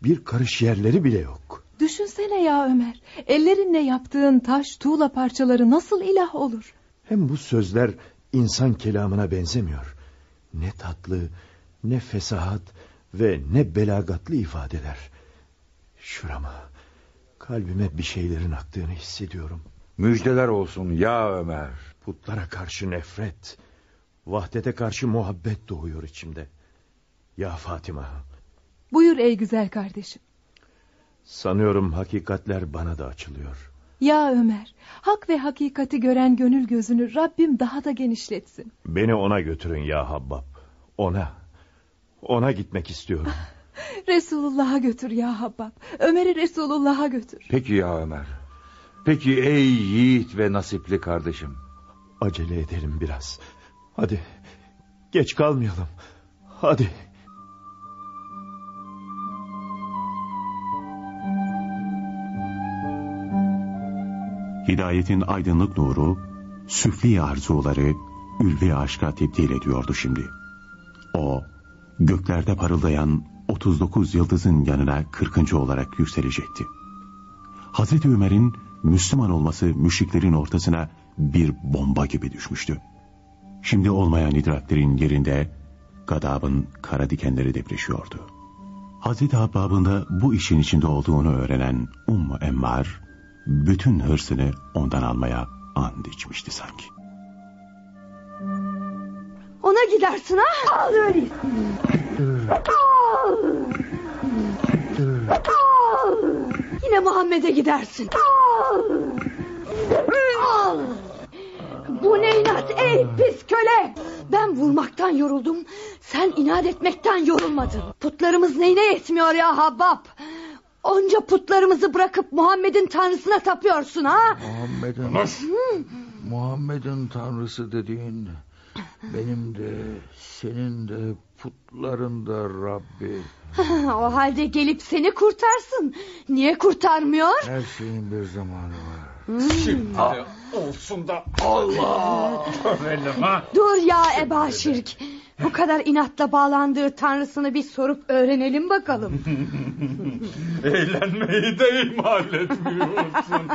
Speaker 2: Bir karış yerleri bile yok.
Speaker 11: Düşünsene ya Ömer. Ellerinle yaptığın taş, tuğla parçaları nasıl ilah olur?
Speaker 2: Hem bu sözler insan kelamına benzemiyor. Ne tatlı, ne fesahat ve ne belagatlı ifadeler. Şurama, kalbime bir şeylerin aktığını hissediyorum.
Speaker 5: Müjdeler olsun ya Ömer.
Speaker 2: Putlara karşı nefret, vahdete karşı muhabbet doğuyor içimde. Ya Fatima.
Speaker 11: Buyur ey güzel kardeşim.
Speaker 2: Sanıyorum hakikatler bana da açılıyor.
Speaker 11: Ya Ömer, hak ve hakikati gören gönül gözünü Rabbim daha da genişletsin.
Speaker 2: Beni ona götürün ya Habbab. Ona. Ona gitmek istiyorum.
Speaker 11: Resulullah'a götür ya Habbab. Ömer'i Resulullah'a götür.
Speaker 5: Peki ya Ömer. Peki ey yiğit ve nasipli kardeşim.
Speaker 2: Acele edelim biraz. Hadi. Geç kalmayalım. Hadi.
Speaker 3: Hidayetin aydınlık nuru, süfli arzuları ülvi aşka tebdil ediyordu şimdi. O, göklerde parıldayan 39 yıldızın yanına 40. olarak yükselecekti. Hazreti Ömer'in Müslüman olması müşriklerin ortasına bir bomba gibi düşmüştü. Şimdi olmayan idraklerin yerinde gadabın kara dikenleri depreşiyordu. Hazreti Habbab'ın da bu işin içinde olduğunu öğrenen Ummu Emmar, bütün hırsını ondan almaya and içmişti sanki.
Speaker 9: Ona gidersin ha? Al öyleyse. Al. Al. Yine Muhammed'e gidersin. Al. Al. Bu ne inat ey pis köle. Ben vurmaktan yoruldum. Sen inat etmekten yorulmadın. Putlarımız neyine yetmiyor ya Habbab? Onca putlarımızı bırakıp Muhammed'in tanrısına tapıyorsun ha?
Speaker 5: Muhammed'in Muhammed'in tanrısı dediğin benim de senin de putların da Rabbi.
Speaker 9: o halde gelip seni kurtarsın. Niye kurtarmıyor?
Speaker 5: Her şeyin bir zamanı var.
Speaker 9: Hmm.
Speaker 10: olsun da Allah verelim ha.
Speaker 9: Dur ya Eba Şirk. Bu kadar inatla bağlandığı tanrısını bir sorup öğrenelim bakalım.
Speaker 10: Eğlenmeyi de ihmal etmiyorsun.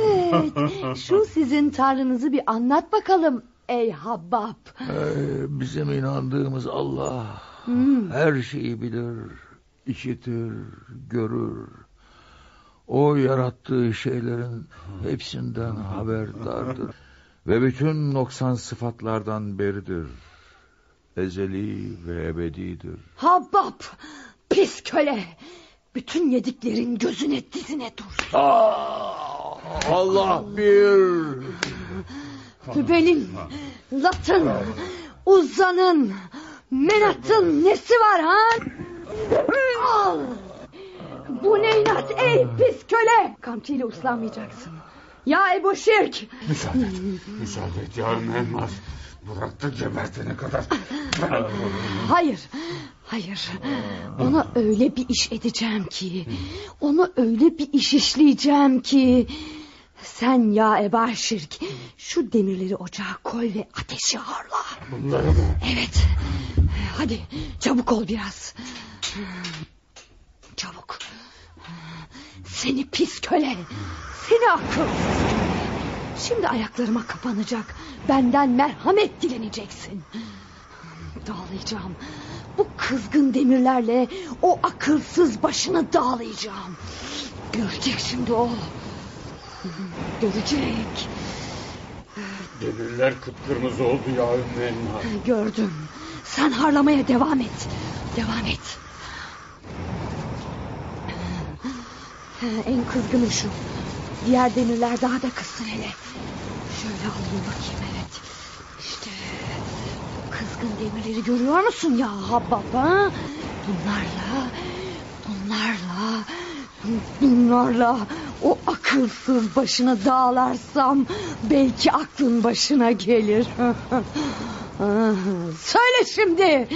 Speaker 9: Evet. Şu sizin tanrınızı bir anlat bakalım ey Habbab.
Speaker 5: Ee, bizim inandığımız Allah
Speaker 9: Hmm.
Speaker 5: her şeyi bilir, işitir, görür. O yarattığı şeylerin hepsinden haberdardır. Ve bütün noksan sıfatlardan beridir. Ezeli ve ebedidir.
Speaker 9: Habbab pis köle. Bütün yediklerin gözüne dizine dur.
Speaker 5: Allah bir.
Speaker 9: Hübel'in, Lat'ın, Uzza'nın, Menat'ın nesi var ha? Al! Bu ne inat ey pis köle! Kamçıyla uslanmayacaksın. Ya Ebu Şirk!
Speaker 10: Müsaade et. Müsaade et ya Mehmet. Da gebertene kadar.
Speaker 9: Hayır, hayır. Ona öyle bir iş edeceğim ki... ...ona öyle bir iş işleyeceğim ki... Sen ya Eba Şirk şu demirleri ocağa koy ve ateşi harla.
Speaker 10: Bunları mı?
Speaker 9: Evet. Hadi çabuk ol biraz. Çabuk. Seni pis köle. Seni akıl. Şimdi ayaklarıma kapanacak. Benden merhamet dileneceksin. Dağlayacağım. Bu kızgın demirlerle o akılsız başını dağlayacağım. Görecek şimdi o. Görecek.
Speaker 10: Demirler kıpkırmızı oldu ya Mehmet.
Speaker 9: Gördüm. Sen harlamaya devam et. Devam et. En kızgını şu. Diğer demirler daha da kızsın hele. Şöyle alayım bakayım evet. İşte kızgın demirleri görüyor musun ya Habbab ha? Bunlarla, bunlarla, bunlarla o akılsız başını dağlarsam belki aklın başına gelir. Söyle şimdi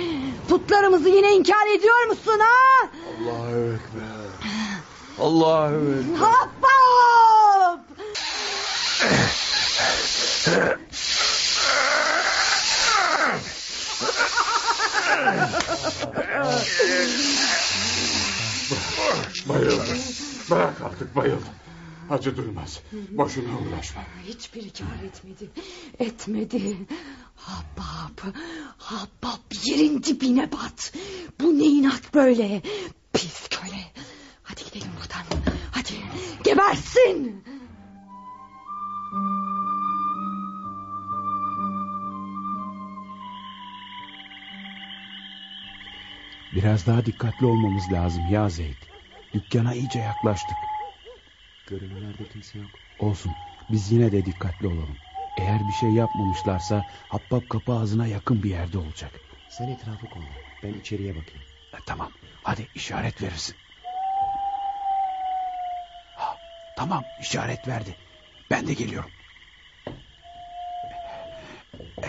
Speaker 9: putlarımızı yine inkar ediyor musun ha?
Speaker 5: Allahu Ekber. Allahu Ekber.
Speaker 9: Habbab!
Speaker 10: Bayıldı. Bırak artık bayıldı. Acı duymaz. Boşuna uğraşma.
Speaker 9: Hiçbiri kar etmedi. Etmedi. Habbab. Habbab yerin dibine bat. Bu ne inat böyle. Pis köle. Hadi gidelim buradan. Hadi gebersin.
Speaker 6: Biraz daha dikkatli olmamız lazım ya Zeyd. Dükkana iyice yaklaştık.
Speaker 4: Görünürlerde kimse yok.
Speaker 6: Olsun. Biz yine de dikkatli olalım. Eğer bir şey yapmamışlarsa Habbab kapı ağzına yakın bir yerde olacak.
Speaker 4: Sen etrafı kolla. Ben içeriye bakayım.
Speaker 6: E, tamam. Hadi işaret verirsin. Ha, tamam işaret verdi. Ben de geliyorum. E,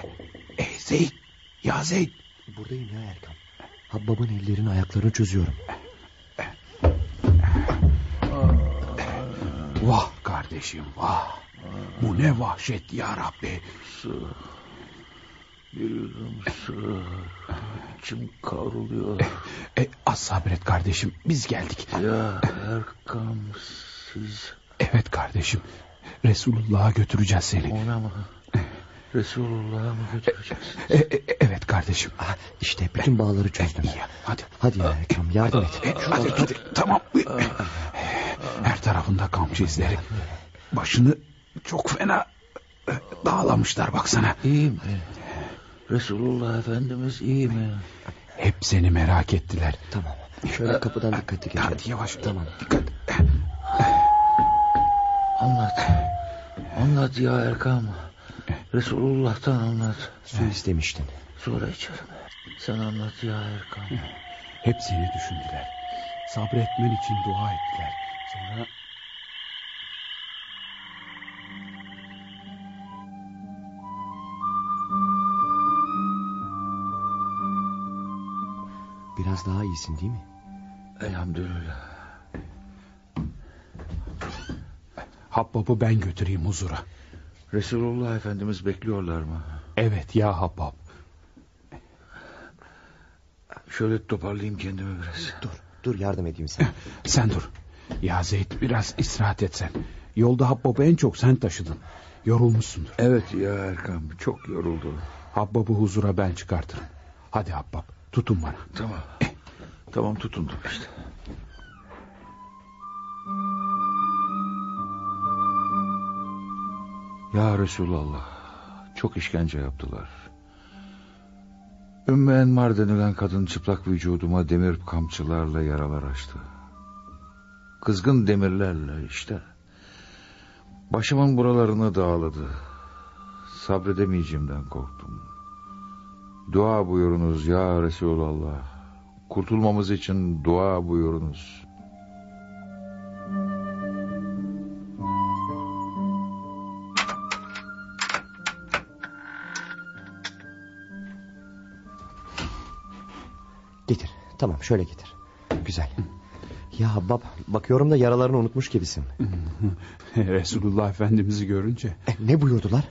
Speaker 6: e, Zeyd. Ya Zeyd.
Speaker 4: Buradayım ya Erkan. Habbab'ın ellerini ayaklarını çözüyorum.
Speaker 6: Vah kardeşim vah. Bu ne vahşet ya Rabbi.
Speaker 5: Su. Bir yudum su. İçim kavruluyor.
Speaker 6: E, az sabret kardeşim biz geldik.
Speaker 5: Ya Erkam siz...
Speaker 6: Evet kardeşim. Resulullah'a götüreceğiz seni.
Speaker 5: Ona mı? Resulullah'a mı götüreceksin?
Speaker 6: E, e, evet kardeşim.
Speaker 4: İşte bütün bağları çözdüm.
Speaker 6: İyi, hadi.
Speaker 4: Hadi ya Ekrem yardım et.
Speaker 6: E, hadi, hadi, tamam. Her tarafında kamçı izleri. Başını çok fena e, dağlamışlar baksana.
Speaker 5: İyi mi? Resulullah Efendimiz iyi mi?
Speaker 6: Hep seni merak ettiler.
Speaker 4: Tamam. Şöyle kapıdan dikkatli geçelim.
Speaker 6: Hadi yavaş.
Speaker 4: Tamam.
Speaker 6: Dikkat.
Speaker 5: Anlat. Anlat ya Erkam. Resulullah'tan anlat.
Speaker 4: Su istemiştin.
Speaker 5: Sonra içerim. Sen anlat ya Erkam.
Speaker 6: Hep seni düşündüler. Sabretmen için dua ettiler. Sonra
Speaker 4: Biraz daha iyisin değil mi?
Speaker 5: Elhamdülillah.
Speaker 6: Habbab'ı ben götüreyim huzura.
Speaker 5: Resulullah Efendimiz bekliyorlar mı?
Speaker 6: Evet ya Habbab.
Speaker 5: Şöyle toparlayayım kendimi biraz.
Speaker 4: Dur, dur yardım edeyim sana.
Speaker 6: Sen dur. Ya Zeyd biraz istirahat etsen. Yolda Habbab'ı en çok sen taşıdın. Yorulmuşsundur.
Speaker 5: Evet ya Erkam çok yoruldu.
Speaker 6: Habbab'ı huzura ben çıkartırım. Hadi Habbab tutun bana.
Speaker 5: Tamam. Tamam tutundum işte. Ya Resulallah çok işkence yaptılar. Ümmü Enmar denilen kadın çıplak vücuduma demir kamçılarla yaralar açtı. Kızgın demirlerle işte. Başımın buralarını dağladı. Sabredemeyeceğimden korktum. Dua buyurunuz ya Resulallah. Kurtulmamız için dua buyurunuz.
Speaker 4: Tamam şöyle getir. Güzel. Ya Habbab bakıyorum da yaralarını unutmuş gibisin.
Speaker 6: Resulullah Efendimiz'i görünce.
Speaker 4: E, ne buyurdular?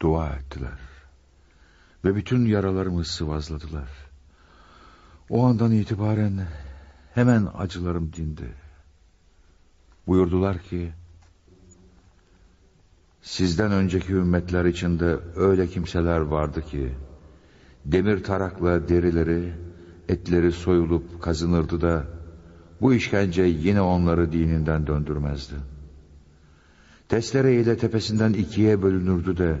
Speaker 5: Dua ettiler. Ve bütün yaralarımı sıvazladılar. O andan itibaren hemen acılarım dindi. Buyurdular ki... Sizden önceki ümmetler içinde öyle kimseler vardı ki... Demir tarakla derileri, etleri soyulup kazınırdı da... Bu işkence yine onları dininden döndürmezdi. Testere ile tepesinden ikiye bölünürdü de...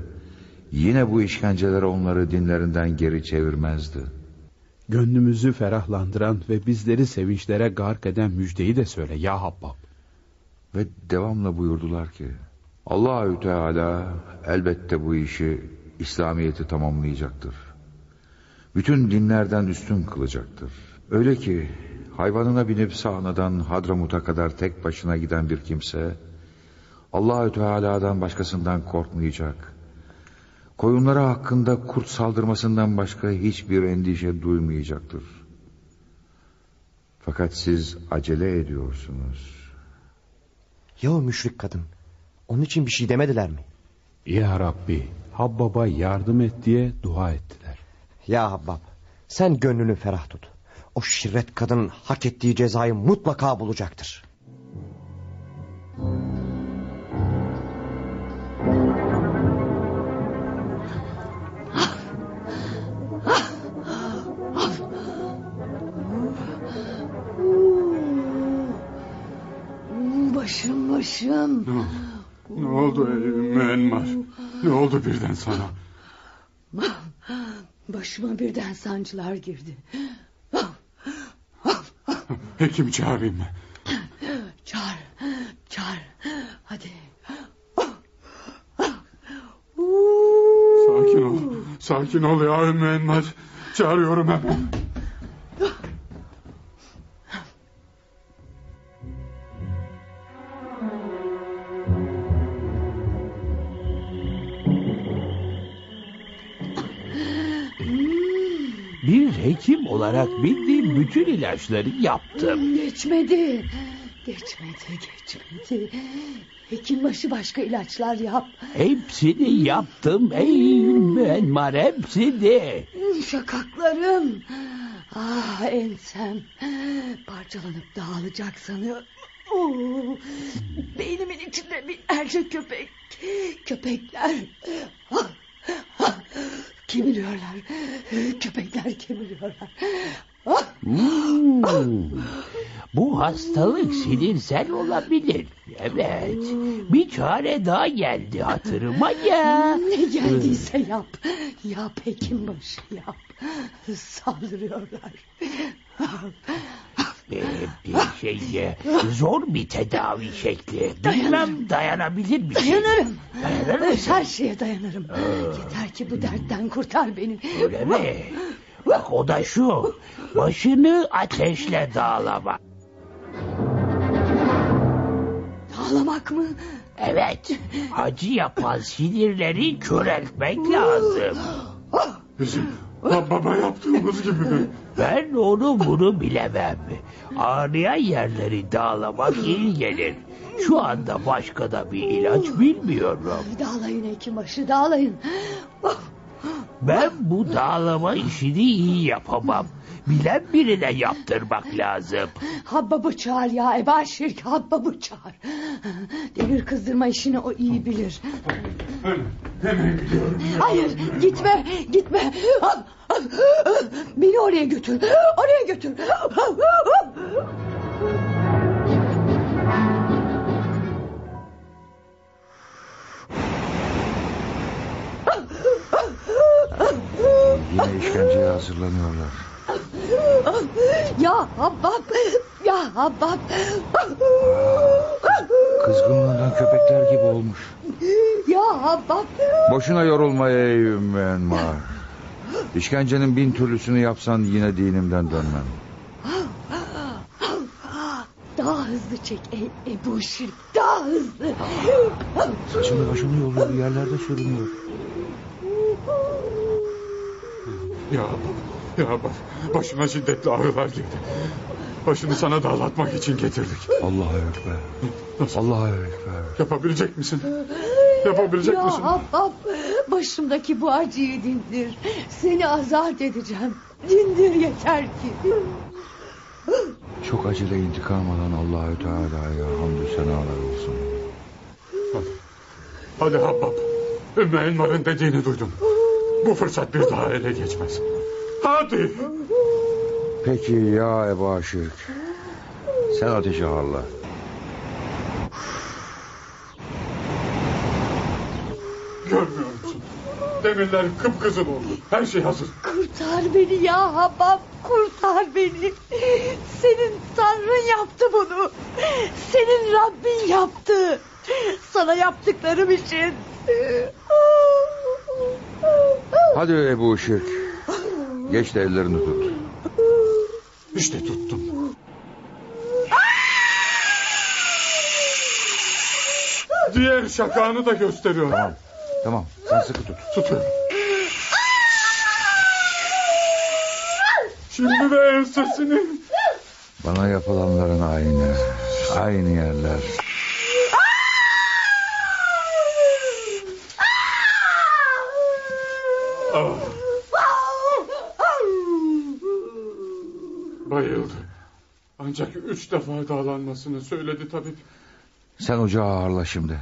Speaker 5: Yine bu işkenceler onları dinlerinden geri çevirmezdi.
Speaker 6: Gönlümüzü ferahlandıran ve bizleri sevinçlere gark eden müjdeyi de söyle ya Habbab.
Speaker 5: Ve devamla buyurdular ki... Allahü Teala elbette bu işi İslamiyet'i tamamlayacaktır. Bütün dinlerden üstün kılacaktır. Öyle ki hayvanına binip Sa'na'dan Hadramut'a kadar tek başına giden bir kimse Allahü Teala'dan başkasından korkmayacak. Koyunları hakkında kurt saldırmasından başka hiçbir endişe duymayacaktır. Fakat siz acele ediyorsunuz.
Speaker 4: Ya o müşrik kadın? Onun için bir şey demediler mi?
Speaker 6: Ya Rabbi Habbab'a yardım et diye dua ettiler.
Speaker 4: Ya Habbab sen gönlünü ferah tut. O şirret kadın hak ettiği cezayı mutlaka bulacaktır.
Speaker 9: Başım başım.
Speaker 7: Ne, ne oldu Ümmü Enmar? Ne oldu birden sana?
Speaker 9: Başıma birden sancılar girdi.
Speaker 7: Hekim çağırayım mı?
Speaker 9: Çağır, çağır. Hadi.
Speaker 7: Sakin ol, sakin ol ya Ümmü Enmar. Çağırıyorum hemen.
Speaker 13: Bir hekim olarak bildiğim bütün ilaçları yaptım.
Speaker 9: Geçmedi. Geçmedi geçmedi. Hekimbaşı başka ilaçlar yap.
Speaker 13: Hepsini yaptım ey Enmar hepsini.
Speaker 9: Şakaklarım. Ah ensem. Parçalanıp dağılacak sanıyor. Oo, beynimin içinde bir erkek köpek. Köpekler. Ah, Kemiriyorlar. Köpekler kemiriyorlar.
Speaker 13: Hmm, Bu hastalık sinirsel olabilir. Evet. Bir çare daha geldi hatırıma ya.
Speaker 9: Ne geldiyse yap. Yap hekimbaşı yap. Saldırıyorlar.
Speaker 13: Ee, bir şey zor bir tedavi şekli. Bilmem dayanabilir misin?
Speaker 9: Dayanırım.
Speaker 13: Dayanır mısın?
Speaker 9: Her şeye dayanırım. Yeter ki bu dertten kurtar beni.
Speaker 13: Öyle mi? Bak o da şu. Başını ateşle dağlama.
Speaker 9: Ağlamak mı?
Speaker 13: Evet. Acı yapan sinirleri köreltmek lazım.
Speaker 7: Bizim baba yaptığımız gibi mi?
Speaker 13: Ben onu bunu bilemem. Ağrıyan yerleri dağlamak iyi gelir. Şu anda başka da bir ilaç bilmiyorum.
Speaker 9: Dağlayın hekimbaşı dağlayın.
Speaker 13: Ben bu dağlama işini iyi yapamam. Bilen birine yaptırmak lazım.
Speaker 9: Habbabı çağır ya Eba Şirk Habbabı çağır. Demir kızdırma işini o iyi bilir.
Speaker 7: Hemen gidiyorum.
Speaker 9: Hayır gitme gitme. Beni oraya götür. Oraya götür.
Speaker 5: Yine işkenceye hazırlanıyorlar.
Speaker 9: Ya Habbab. Ya Habbab.
Speaker 5: Kızgınlığından köpekler gibi olmuş.
Speaker 9: Ya Habbab.
Speaker 5: Boşuna yorulma ey Ümmü Enmar. İşkencenin bin türlüsünü yapsan yine dinimden dönmem.
Speaker 9: Daha hızlı çek ey Ebu Şirk. Daha hızlı.
Speaker 5: Saçını başını yoluyor yerlerde sürünüyor.
Speaker 7: Ya ya bak başıma şiddetli ağrılar girdi. Başını sana dağlatmak için getirdik.
Speaker 5: Allah'a ekber. Allah'a ekber.
Speaker 7: Yapabilecek misin? Yapabilecek
Speaker 9: ya
Speaker 7: misin?
Speaker 9: Habbab başımdaki bu acıyı dindir. Seni azat edeceğim. Dindir yeter ki.
Speaker 5: Çok acele intikam alan Allahü Teala'ya hamdü senalar olsun.
Speaker 7: Hadi, hadi Habbab. Ümmü Enmar'ın dediğini duydum. Bu fırsat bir daha ele geçmez. Hadi.
Speaker 5: Peki ya Ebu Aşık. Sen ateşi harla.
Speaker 7: Görmüyor musun? Demirler kıpkızıl oldu. Her şey hazır.
Speaker 9: Kurtar beni ya Habbab. Kurtar beni. Senin Tanrın yaptı bunu. Senin Rabbin yaptı. Sana yaptıklarım için.
Speaker 5: Hadi Ebu Işık. Geç de ellerini tut.
Speaker 7: İşte tuttum. Diğer şakağını da gösteriyorum.
Speaker 5: Tamam. Tamam. Sen sıkı tut.
Speaker 7: Tutuyorum. Şimdi de ensesini.
Speaker 5: Bana yapılanların aynı. Aynı yerler.
Speaker 7: Bayıldı. Ancak üç defa dağlanmasını söyledi tabip.
Speaker 5: Sen ocağı ağırla şimdi.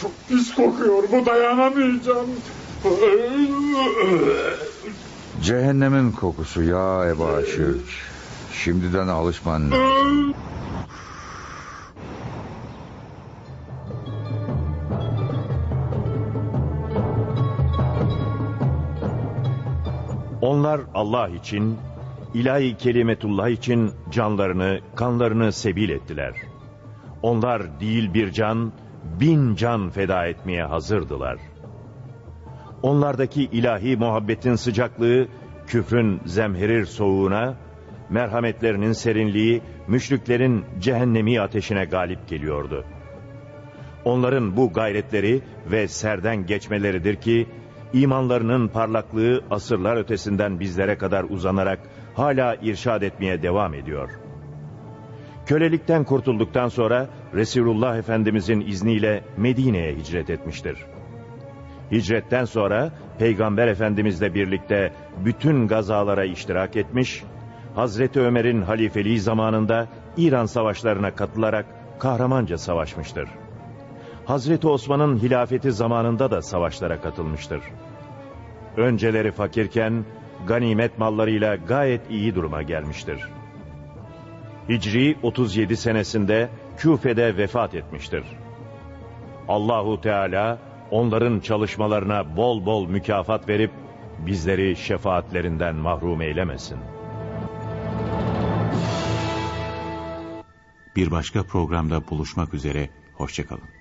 Speaker 7: Çok pis kokuyor bu dayanamayacağım.
Speaker 5: Cehennemin kokusu ya Ebu Aşık. Şimdiden alışman lazım.
Speaker 2: Onlar Allah için, ilahi kelimetullah için canlarını, kanlarını sebil ettiler. Onlar değil bir can, bin can feda etmeye hazırdılar. Onlardaki ilahi muhabbetin sıcaklığı, küfrün zemherir soğuğuna, merhametlerinin serinliği, müşriklerin cehennemi ateşine galip geliyordu. Onların bu gayretleri ve serden geçmeleridir ki, imanlarının parlaklığı asırlar ötesinden bizlere kadar uzanarak hala irşad etmeye devam ediyor. Kölelikten kurtulduktan sonra Resulullah Efendimizin izniyle Medine'ye hicret etmiştir. Hicretten sonra Peygamber Efendimizle birlikte bütün gazalara iştirak etmiş, Hazreti Ömer'in halifeliği zamanında İran savaşlarına katılarak kahramanca savaşmıştır. Hazreti Osman'ın hilafeti zamanında da savaşlara katılmıştır. Önceleri fakirken ganimet mallarıyla gayet iyi duruma gelmiştir. Hicri 37 senesinde Küfe'de vefat etmiştir. Allahu Teala onların çalışmalarına bol bol mükafat verip bizleri şefaatlerinden mahrum eylemesin.
Speaker 3: Bir başka programda buluşmak üzere, hoşçakalın.